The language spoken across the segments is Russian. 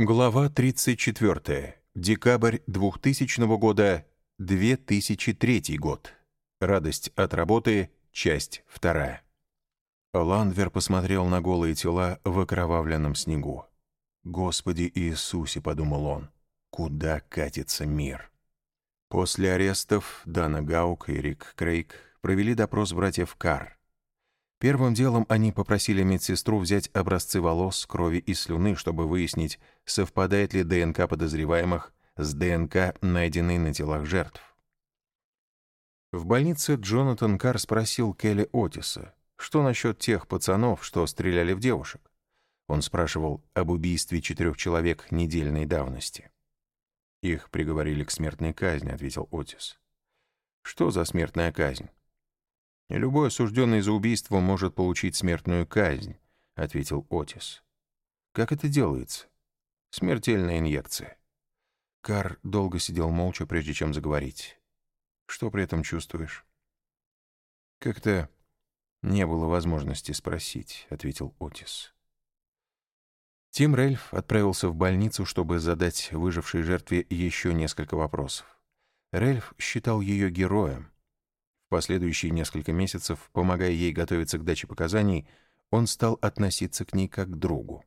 Глава 34. Декабрь 2000 года, 2003 год. Радость от работы, часть вторая. Ландвер посмотрел на голые тела в окровавленном снегу. «Господи Иисусе», — подумал он, — «куда катится мир?» После арестов Дана Гаук и Рик Крейг провели допрос братьев Карр. Первым делом они попросили медсестру взять образцы волос, крови и слюны, чтобы выяснить, совпадает ли ДНК подозреваемых с ДНК, найденной на телах жертв. В больнице Джонатан Карр спросил Келли Отиса, что насчет тех пацанов, что стреляли в девушек. Он спрашивал об убийстве четырех человек недельной давности. «Их приговорили к смертной казни», — ответил Отис. «Что за смертная казнь?» «Любой осужденный за убийство может получить смертную казнь», — ответил Отис. «Как это делается?» «Смертельная инъекция». Кар долго сидел молча, прежде чем заговорить. «Что при этом чувствуешь?» «Как-то не было возможности спросить», — ответил Отис. Тим Рельф отправился в больницу, чтобы задать выжившей жертве еще несколько вопросов. Рельф считал ее героем, в последующие несколько месяцев, помогая ей готовиться к даче показаний, он стал относиться к ней как к другу.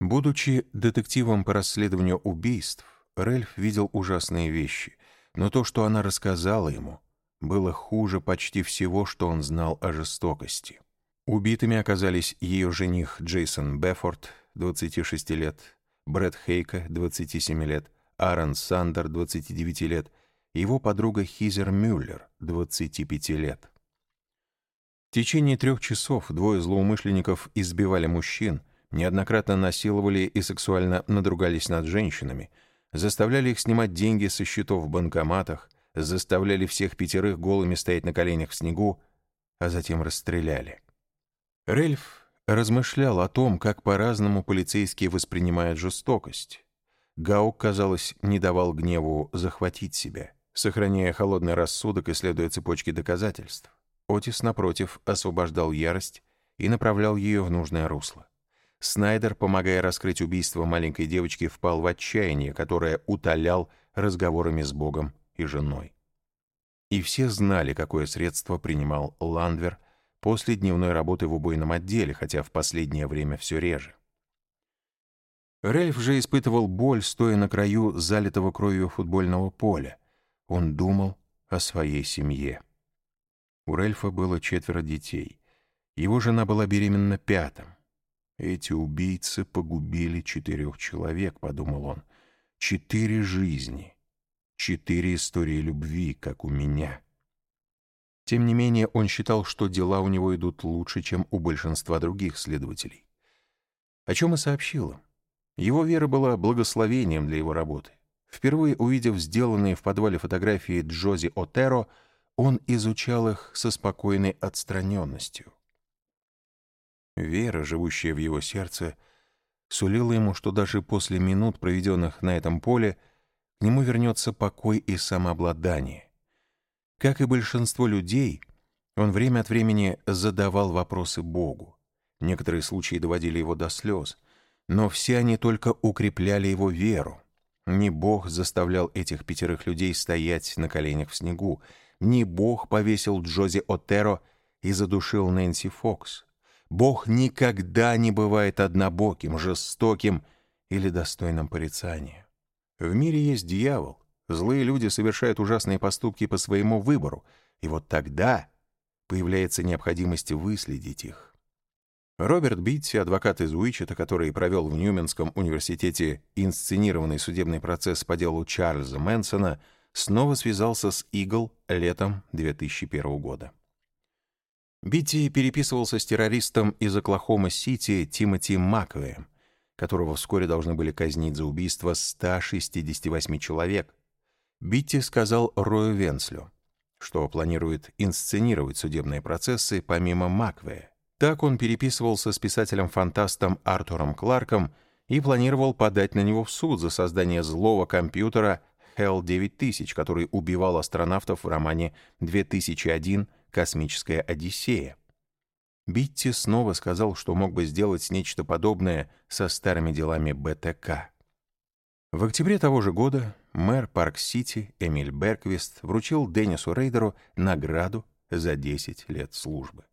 Будучи детективом по расследованию убийств, Рельф видел ужасные вещи, но то, что она рассказала ему, было хуже почти всего, что он знал о жестокости. Убитыми оказались ее жених Джейсон Бефорд, 26 лет, Брэд Хейка, 27 лет, Аарон Сандер, 29 лет, его подруга Хизер Мюллер, 25 лет. В течение трех часов двое злоумышленников избивали мужчин, неоднократно насиловали и сексуально надругались над женщинами, заставляли их снимать деньги со счетов в банкоматах, заставляли всех пятерых голыми стоять на коленях в снегу, а затем расстреляли. Рельф размышлял о том, как по-разному полицейские воспринимают жестокость. Гаук, казалось, не давал гневу захватить себя сохраняя холодный рассудок и следуя цепочке доказательств. Отис, напротив, освобождал ярость и направлял ее в нужное русло. Снайдер, помогая раскрыть убийство маленькой девочки, впал в отчаяние, которое утолял разговорами с Богом и женой. И все знали, какое средство принимал Ландвер после дневной работы в убойном отделе, хотя в последнее время все реже. Рельф же испытывал боль, стоя на краю залитого кровью футбольного поля, он думал о своей семье. У Рельфа было четверо детей. Его жена была беременна пятым. «Эти убийцы погубили четырех человек», — подумал он. «Четыре жизни, четыре истории любви, как у меня». Тем не менее, он считал, что дела у него идут лучше, чем у большинства других следователей. О чем и сообщил им. Его вера была благословением для его работы. Впервые увидев сделанные в подвале фотографии Джози Отеро, он изучал их со спокойной отстраненностью. Вера, живущая в его сердце, сулила ему, что даже после минут, проведенных на этом поле, к нему вернется покой и самообладание. Как и большинство людей, он время от времени задавал вопросы Богу. Некоторые случаи доводили его до слез, но все они только укрепляли его веру. Не Бог заставлял этих пятерых людей стоять на коленях в снегу. Не Бог повесил Джози Отеро и задушил Нэнси Фокс. Бог никогда не бывает однобоким, жестоким или достойным порицания. В мире есть дьявол. Злые люди совершают ужасные поступки по своему выбору, и вот тогда появляется необходимость выследить их. Роберт Битти, адвокат из Уичета, который провел в Ньюменском университете инсценированный судебный процесс по делу Чарльза Мэнсона, снова связался с Игл летом 2001 года. Битти переписывался с террористом из Оклахома-Сити Тимоти Маквеем, которого вскоре должны были казнить за убийство 168 человек. Битти сказал Рою Венслю, что планирует инсценировать судебные процессы помимо Маквея. Так он переписывался с писателем-фантастом Артуром Кларком и планировал подать на него в суд за создание злого компьютера Hell 9000, который убивал астронавтов в романе «2001. Космическая Одиссея». Битти снова сказал, что мог бы сделать нечто подобное со старыми делами БТК. В октябре того же года мэр Парк-Сити Эмиль Берквист вручил Деннису Рейдеру награду за 10 лет службы.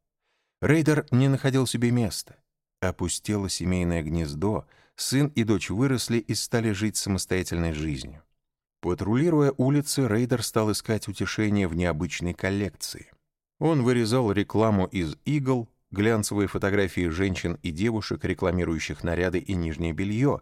Рейдер не находил себе места. Опустело семейное гнездо, сын и дочь выросли и стали жить самостоятельной жизнью. Патрулируя улицы, Рейдер стал искать утешение в необычной коллекции. Он вырезал рекламу из игл, глянцевые фотографии женщин и девушек, рекламирующих наряды и нижнее белье.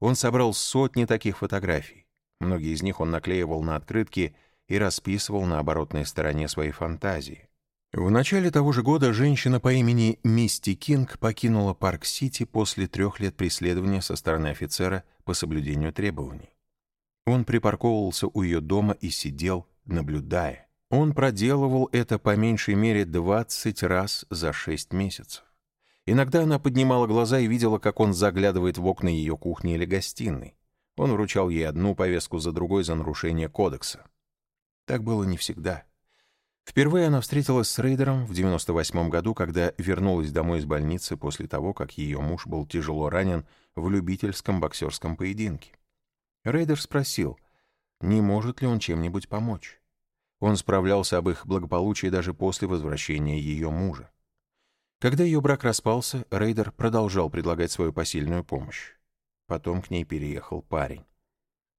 Он собрал сотни таких фотографий. Многие из них он наклеивал на открытки и расписывал на оборотной стороне своей фантазии. В начале того же года женщина по имени Мисти Кинг покинула Парк-Сити после трех лет преследования со стороны офицера по соблюдению требований. Он припарковывался у ее дома и сидел, наблюдая. Он проделывал это по меньшей мере 20 раз за 6 месяцев. Иногда она поднимала глаза и видела, как он заглядывает в окна ее кухни или гостиной. Он вручал ей одну повестку за другой за нарушение кодекса. Так было не всегда. Впервые она встретилась с Рейдером в 98 году, когда вернулась домой из больницы после того, как ее муж был тяжело ранен в любительском боксерском поединке. Рейдер спросил, не может ли он чем-нибудь помочь. Он справлялся об их благополучии даже после возвращения ее мужа. Когда ее брак распался, Рейдер продолжал предлагать свою посильную помощь. Потом к ней переехал парень.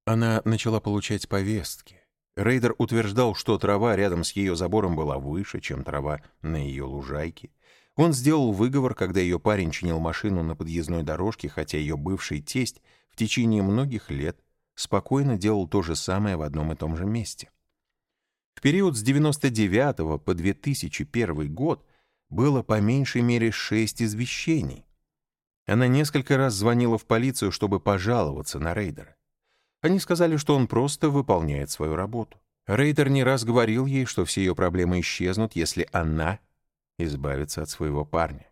Она начала получать повестки. Рейдер утверждал, что трава рядом с ее забором была выше, чем трава на ее лужайке. Он сделал выговор, когда ее парень чинил машину на подъездной дорожке, хотя ее бывший тесть в течение многих лет спокойно делал то же самое в одном и том же месте. В период с 99 по 2001 год было по меньшей мере шесть извещений. Она несколько раз звонила в полицию, чтобы пожаловаться на Рейдера. Они сказали, что он просто выполняет свою работу. Рейдер не раз говорил ей, что все ее проблемы исчезнут, если она избавится от своего парня.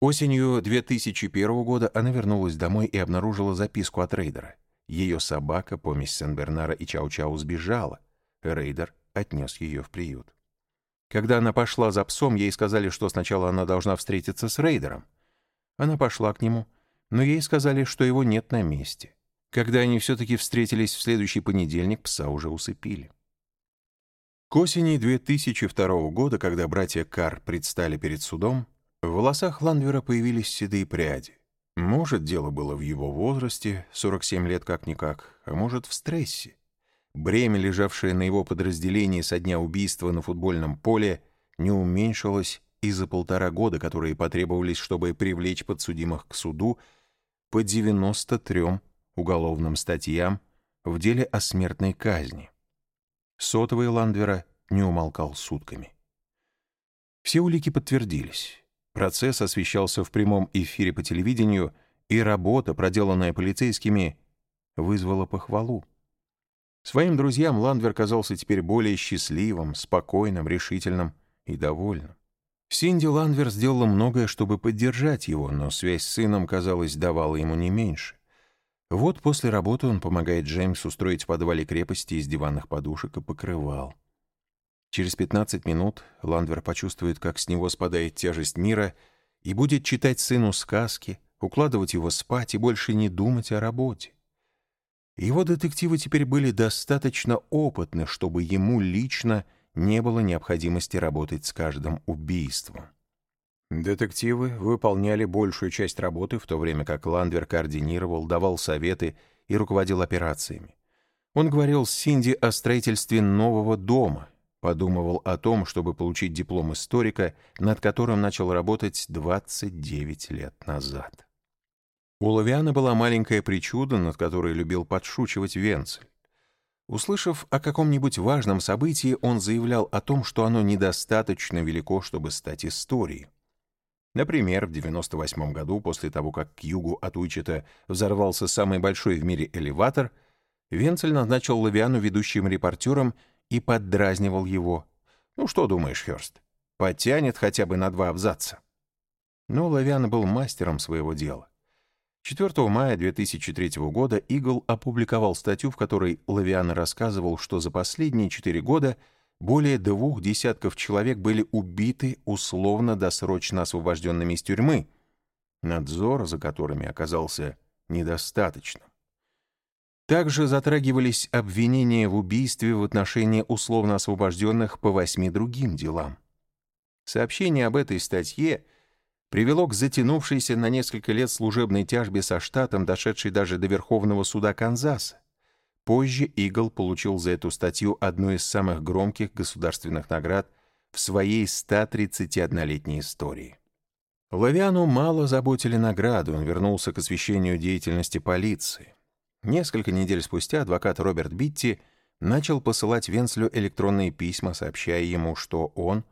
Осенью 2001 года она вернулась домой и обнаружила записку от Рейдера. Ее собака, помесь Сен-Бернара и Чау-Чау, сбежала. Рейдер отнес ее в приют. Когда она пошла за псом, ей сказали, что сначала она должна встретиться с Рейдером. Она пошла к нему, но ей сказали, что его нет на месте. Когда они все-таки встретились в следующий понедельник, пса уже усыпили. К осени 2002 года, когда братья Карр предстали перед судом, в волосах Ландвера появились седые пряди. Может, дело было в его возрасте, 47 лет как-никак, а может, в стрессе. Бремя, лежавшее на его подразделении со дня убийства на футбольном поле, не уменьшилось и за полтора года, которые потребовались, чтобы привлечь подсудимых к суду, по 93 уголовным статьям в деле о смертной казни. Сотовый Ландвера не умолкал сутками. Все улики подтвердились. Процесс освещался в прямом эфире по телевидению, и работа, проделанная полицейскими, вызвала похвалу. Своим друзьям Ландвер казался теперь более счастливым, спокойным, решительным и довольным. Синди Ландвер сделала многое, чтобы поддержать его, но связь с сыном, казалось, давала ему не меньше. Вот после работы он помогает Джеймсу устроить в подвале крепости из диванных подушек и покрывал. Через 15 минут Ландвер почувствует, как с него спадает тяжесть мира и будет читать сыну сказки, укладывать его спать и больше не думать о работе. Его детективы теперь были достаточно опытны, чтобы ему лично не было необходимости работать с каждым убийством. Детективы выполняли большую часть работы, в то время как Ландвер координировал, давал советы и руководил операциями. Он говорил с Синди о строительстве нового дома, подумывал о том, чтобы получить диплом историка, над которым начал работать 29 лет назад. У Лавиана была маленькая причуда, над которой любил подшучивать Венцель. Услышав о каком-нибудь важном событии, он заявлял о том, что оно недостаточно велико, чтобы стать историей. Например, в 98 году, после того, как к югу от Уичета взорвался самый большой в мире элеватор, Венцель назначил Лавиану ведущим репортером и поддразнивал его. «Ну что думаешь, Хёрст, потянет хотя бы на два абзаца?» Но Лавиан был мастером своего дела. 4 мая 2003 года Игл опубликовал статью, в которой Лавиан рассказывал, что за последние четыре года более двух десятков человек были убиты условно-досрочно освобожденными из тюрьмы, надзор за которыми оказался недостаточным. Также затрагивались обвинения в убийстве в отношении условно освобожденных по восьми другим делам. Сообщение об этой статье привело к затянувшейся на несколько лет служебной тяжбе со штатом, дошедшей даже до Верховного суда Канзаса. Позже Игл получил за эту статью одну из самых громких государственных наград в своей 131-летней истории. Лавиану мало заботили награды, он вернулся к освещению деятельности полиции. Несколько недель спустя адвокат Роберт Битти начал посылать Венслю электронные письма, сообщая ему, что он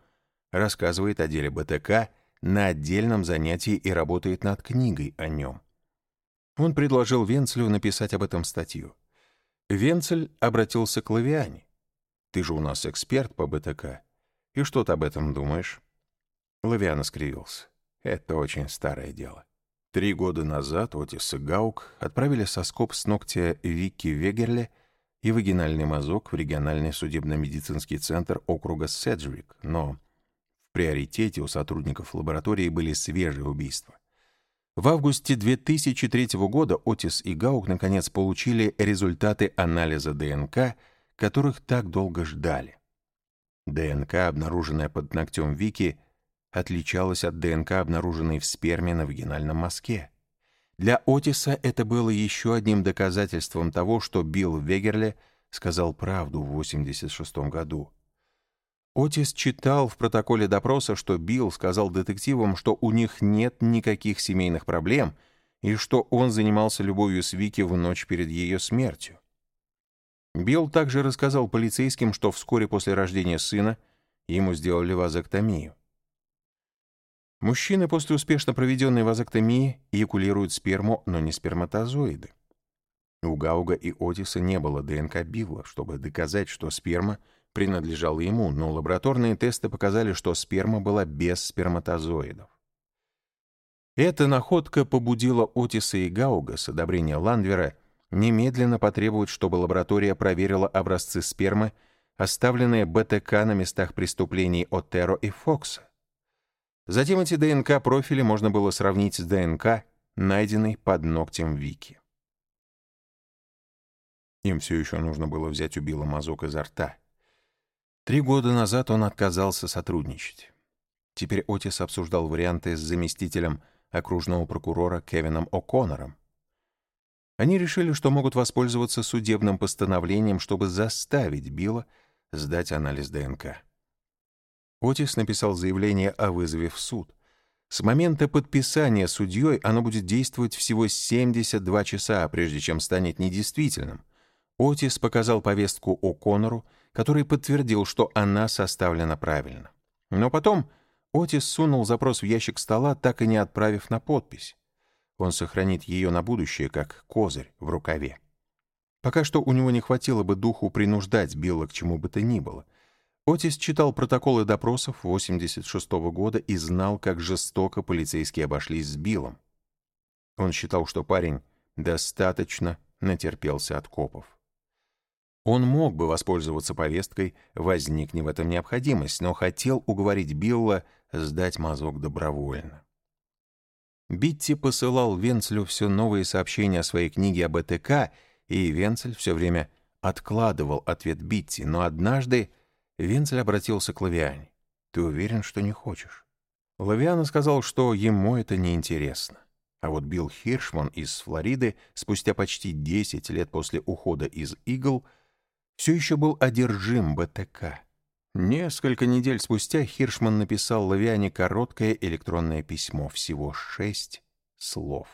рассказывает о деле БТК на отдельном занятии и работает над книгой о нем. Он предложил Венцлю написать об этом статью. Венцель обратился к Лавиане. «Ты же у нас эксперт по БТК. И что ты об этом думаешь?» Лавиана скривился. «Это очень старое дело. Три года назад Отис и Гаук отправили соскоб с ногтя Вики Вегерле и вагинальный мазок в региональный судебно-медицинский центр округа Седжвик, но в приоритете у сотрудников лаборатории были свежие убийства. В августе 2003 года Отис и Гаук наконец получили результаты анализа ДНК, которых так долго ждали. ДНК, обнаруженная под ногтем Вики, отличалась от ДНК, обнаруженной в сперме на вагинальном мазке. Для Отиса это было еще одним доказательством того, что Билл Вегерле сказал правду в 86 году. Отис читал в протоколе допроса, что Билл сказал детективам, что у них нет никаких семейных проблем и что он занимался любовью с Вики в ночь перед ее смертью. Билл также рассказал полицейским, что вскоре после рождения сына ему сделали вазоктомию. Мужчины после успешно проведенной вазоктомии эякулируют сперму, но не сперматозоиды. У Гауга и Отиса не было ДНК Билла, чтобы доказать, что сперма принадлежала ему, но лабораторные тесты показали, что сперма была без сперматозоидов. Эта находка побудила Отиса и Гауга с одобрения Ландвера немедленно потребовать, чтобы лаборатория проверила образцы спермы, оставленные БТК на местах преступлений Отеро и Фокса. Затем эти ДНК-профили можно было сравнить с ДНК, найденной под ногтем Вики. Им все еще нужно было взять у Билла мазок изо рта. Три года назад он отказался сотрудничать. Теперь Отис обсуждал варианты с заместителем окружного прокурора Кевином О'Коннором. Они решили, что могут воспользоваться судебным постановлением, чтобы заставить Билла сдать анализ ДНК. Отис написал заявление о вызове в суд. С момента подписания судьей оно будет действовать всего 72 часа, прежде чем станет недействительным. Отис показал повестку О'Коннору, который подтвердил, что она составлена правильно. Но потом Отис сунул запрос в ящик стола, так и не отправив на подпись. Он сохранит ее на будущее, как козырь в рукаве. Пока что у него не хватило бы духу принуждать Билла к чему бы то ни было — Отис читал протоколы допросов 86 -го года и знал, как жестоко полицейские обошлись с Биллом. Он считал, что парень достаточно натерпелся от копов. Он мог бы воспользоваться повесткой, возникне в этом необходимость, но хотел уговорить Билла сдать мазок добровольно. Битти посылал Венцелю все новые сообщения о своей книге об ЭТК, и Венцель все время откладывал ответ Битти, но однажды Венцель обратился к Лавиане. «Ты уверен, что не хочешь?» Лавиана сказал, что ему это не интересно. А вот Билл Хиршман из Флориды спустя почти 10 лет после ухода из «Игл» все еще был одержим БТК. Несколько недель спустя Хиршман написал Лавиане короткое электронное письмо, всего шесть слов.